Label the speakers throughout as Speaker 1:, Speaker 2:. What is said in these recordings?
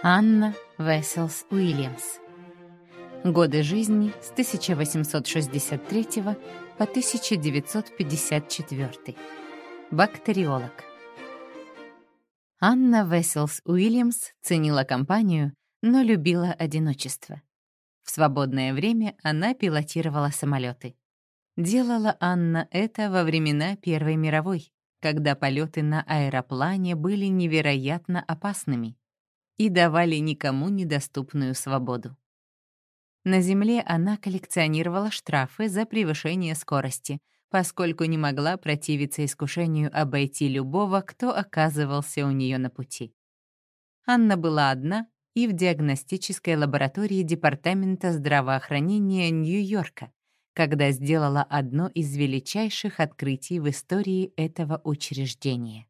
Speaker 1: Анна Весселс Уильямс. Годы жизни с 1863 по 1954. Бактериолог. Анна Весселс Уильямс ценила компанию, но любила одиночество. В свободное время она пилотировала самолеты. Делала Анна это во времена Первой мировой, когда полеты на аэроплане были невероятно опасными и давали никому недоступную свободу. На земле она коллекционировала штрафы за превышение скорости, поскольку не могла противиться искушению обойти любого, кто оказывался у нее на пути. Анна была одна и в диагностической лаборатории Департамента здравоохранения Нью-Йорка, когда сделала одно из величайших открытий в истории этого учреждения.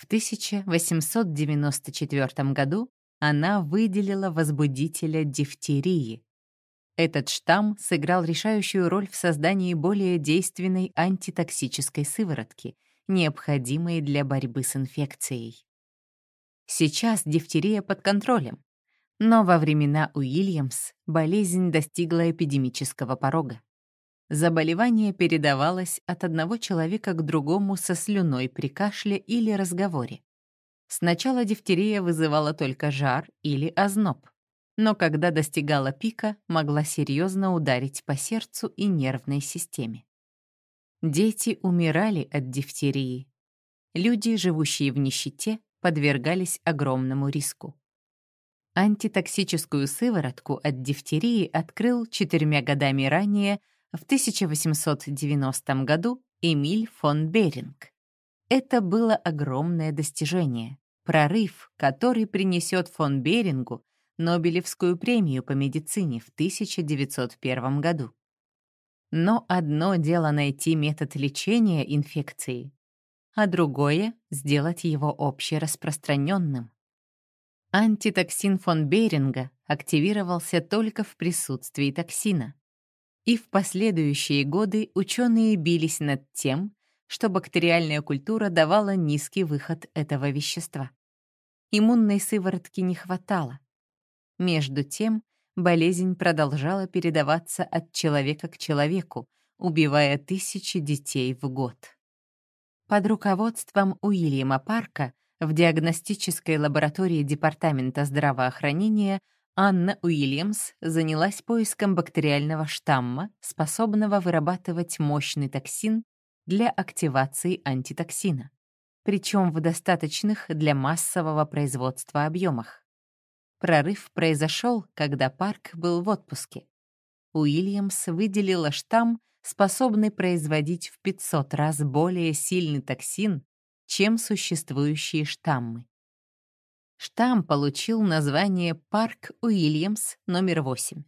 Speaker 1: В 1894 году она выделила возбудителя дифтерии. Этот штамм сыграл решающую роль в создании более действенной антитоксической сыворотки, необходимой для борьбы с инфекцией. Сейчас дифтерия под контролем, но во времена Уильямс болезнь достигла эпидемического порога. Заболевание передавалось от одного человека к другому со слюной при кашле или разговоре. Сначала дифтерия вызывала только жар или озноб, но когда достигала пика, могла серьезно ударить по сердцу и нервной системе. Дети умирали от дифтерии. Люди, живущие в нищете, подвергались огромному риску. Антитоксическую сыворотку от дифтерии открыл четырьмя годами ранее в 1890 году Эмиль фон Беринг. Это было огромное достижение, прорыв, который принесет фон Берингу Нобелевскую премию по медицине в 1901 году. Но одно дело найти метод лечения инфекции, а другое — сделать его общераспространенным. Антитоксин фон Беринга активировался только в присутствии токсина. И в последующие годы ученые бились над тем, что бактериальная культура давала низкий выход этого вещества. Иммунной сыворотки не хватало. Между тем, болезнь продолжала передаваться от человека к человеку, убивая тысячи детей в год. Под руководством Уильяма Парка в диагностической лаборатории Департамента здравоохранения Анна Уильямс занялась поиском бактериального штамма, способного вырабатывать мощный токсин для активации антитоксина, причем в достаточных для массового производства объемах. Прорыв произошел, когда Парк был в отпуске. Уильямс выделила штамм, способный производить в 500 раз более сильный токсин, чем существующие штаммы. Штамм получил название «Парк Уильямс номер 8».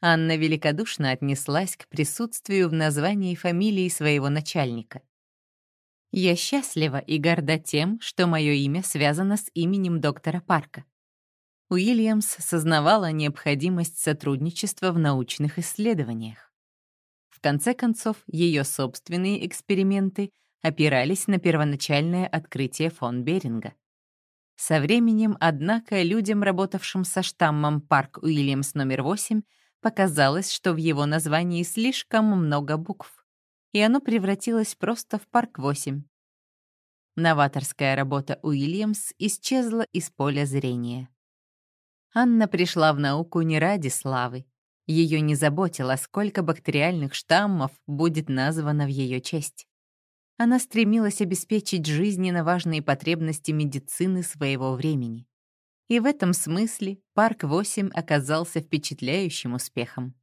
Speaker 1: Анна великодушно отнеслась к присутствию в названии фамилии своего начальника. «Я счастлива и горда тем, что мое имя связано с именем доктора Парка». Уильямс сознавала необходимость сотрудничества в научных исследованиях. В конце концов, ее собственные эксперименты опирались на первоначальное открытие фон Беринга. Со временем, однако, людям, работавшим со штаммом Парк Уильямс номер 8, показалось, что в его названии слишком много букв, и оно превратилось просто в Парк 8. Новаторская работа Уильямс исчезла из поля зрения. Анна пришла в науку не ради славы. Ее не заботило, сколько бактериальных штаммов будет названо в ее честь она стремилась обеспечить жизненно важные потребности медицины своего времени. И в этом смысле Парк-8 оказался впечатляющим успехом.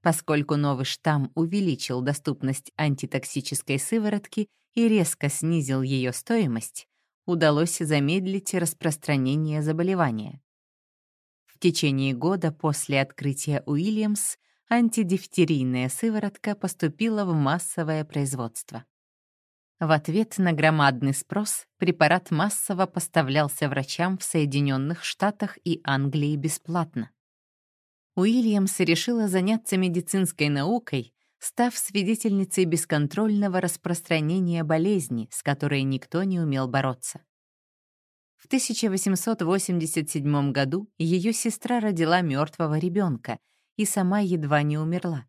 Speaker 1: Поскольку новый штамм увеличил доступность антитоксической сыворотки и резко снизил ее стоимость, удалось замедлить распространение заболевания. В течение года после открытия Уильямс антидифтерийная сыворотка поступила в массовое производство. В ответ на громадный спрос препарат массово поставлялся врачам в Соединенных Штатах и Англии бесплатно. Уильямс решила заняться медицинской наукой, став свидетельницей бесконтрольного распространения болезни, с которой никто не умел бороться. В В 1887 году ее сестра родила мертвого ребенка и сама едва не умерла.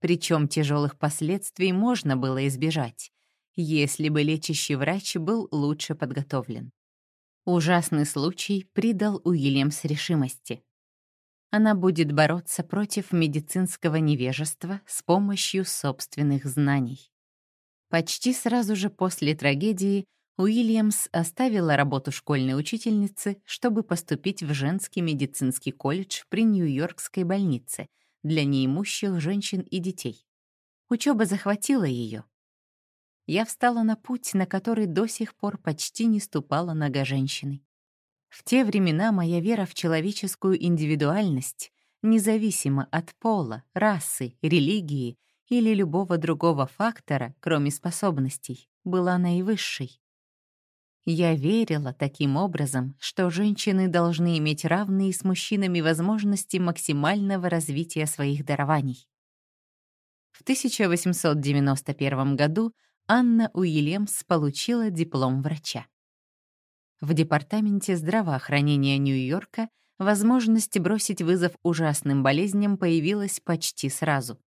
Speaker 1: Причем тяжелых последствий можно было избежать, если бы лечащий врач был лучше подготовлен. Ужасный случай придал Уильямс решимости. Она будет бороться против медицинского невежества с помощью собственных знаний. Почти сразу же после трагедии Уильямс оставила работу школьной учительницы, чтобы поступить в женский медицинский колледж при Нью-Йоркской больнице для неимущих женщин и детей. Учеба захватила ее. Я встала на путь, на который до сих пор почти не ступала нога женщины. В те времена моя вера в человеческую индивидуальность, независимо от пола, расы, религии или любого другого фактора, кроме способностей, была наивысшей. Я верила таким образом, что женщины должны иметь равные с мужчинами возможности максимального развития своих дарований. В 1891 году Анна Уильямс получила диплом врача. В департаменте здравоохранения Нью-Йорка возможность бросить вызов ужасным болезням появилась почти сразу.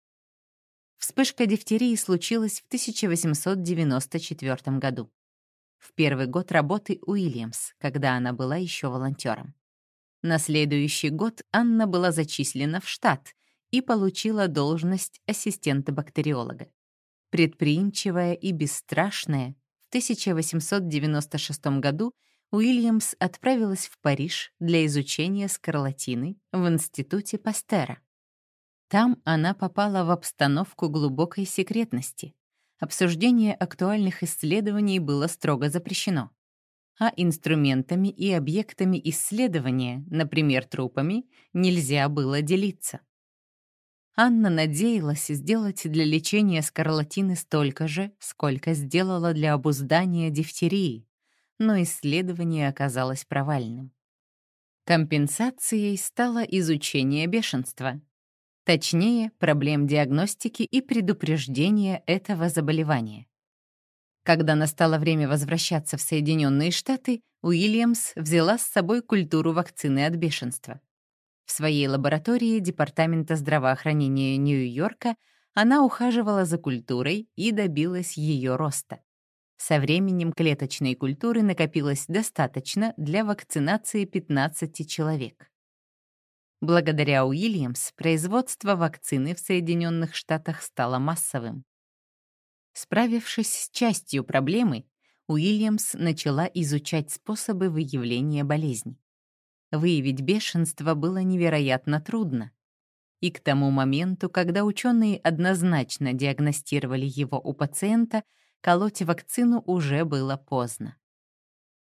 Speaker 1: Вспышка дифтерии случилась в 1894 году в первый год работы Уильямс, когда она была еще волонтером. На следующий год Анна была зачислена в штат и получила должность ассистента-бактериолога. Предприимчивая и бесстрашная, в 1896 году Уильямс отправилась в Париж для изучения скарлатины в Институте Пастера. Там она попала в обстановку глубокой секретности, обсуждение актуальных исследований было строго запрещено. А инструментами и объектами исследования, например, трупами, нельзя было делиться. Анна надеялась сделать для лечения скарлатины столько же, сколько сделала для обуздания дифтерии, но исследование оказалось провальным. Компенсацией стало изучение бешенства, Точнее, проблем диагностики и предупреждения этого заболевания. Когда настало время возвращаться в Соединенные Штаты, Уильямс взяла с собой культуру вакцины от бешенства. В своей лаборатории Департамента здравоохранения Нью-Йорка она ухаживала за культурой и добилась ее роста. Со временем клеточной культуры накопилось достаточно для вакцинации 15 человек. Благодаря Уильямс производство вакцины в Соединенных Штатах стало массовым. Справившись с частью проблемы, Уильямс начала изучать способы выявления болезни. Выявить бешенство было невероятно трудно. И к тому моменту, когда ученые однозначно диагностировали его у пациента, колоть вакцину уже было поздно.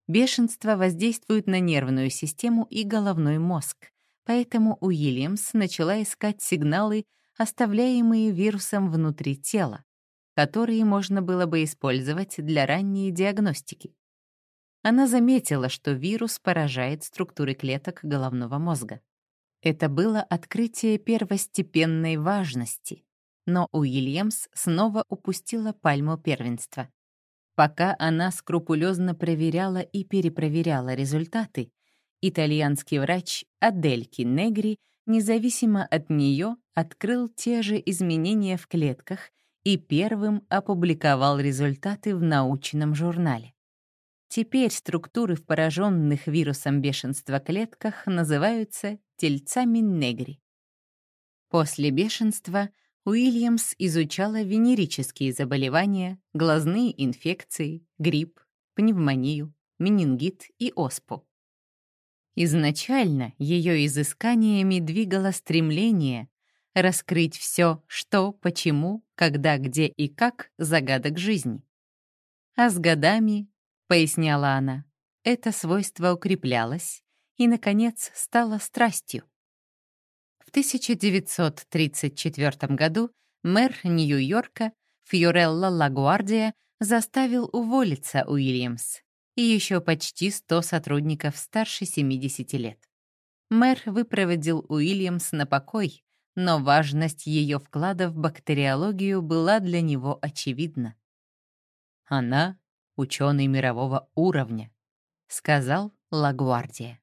Speaker 1: Бешенство воздействует на нервную систему и головной мозг, Поэтому Уильямс начала искать сигналы, оставляемые вирусом внутри тела, которые можно было бы использовать для ранней диагностики. Она заметила, что вирус поражает структуры клеток головного мозга. Это было открытие первостепенной важности, но Уильямс снова упустила пальму первенства. Пока она скрупулезно проверяла и перепроверяла результаты, Итальянский врач Адельки Негри независимо от нее открыл те же изменения в клетках и первым опубликовал результаты в научном журнале. Теперь структуры в пораженных вирусом бешенства клетках называются тельцами Негри. После бешенства Уильямс изучала венерические заболевания, глазные инфекции, грипп, пневмонию, менингит и оспу. Изначально ее изысканиями двигало стремление раскрыть все, что, почему, когда, где и как загадок жизни. А с годами, поясняла она, это свойство укреплялось и, наконец, стало страстью. В 1934 году мэр Нью-Йорка Фьорелла Лагуардия заставил уволиться Уильямс и еще почти 100 сотрудников старше 70 лет. Мэр выпроводил Уильямс на покой, но важность ее вклада в бактериологию была для него очевидна. «Она — ученый мирового уровня», — сказал Лагвардия.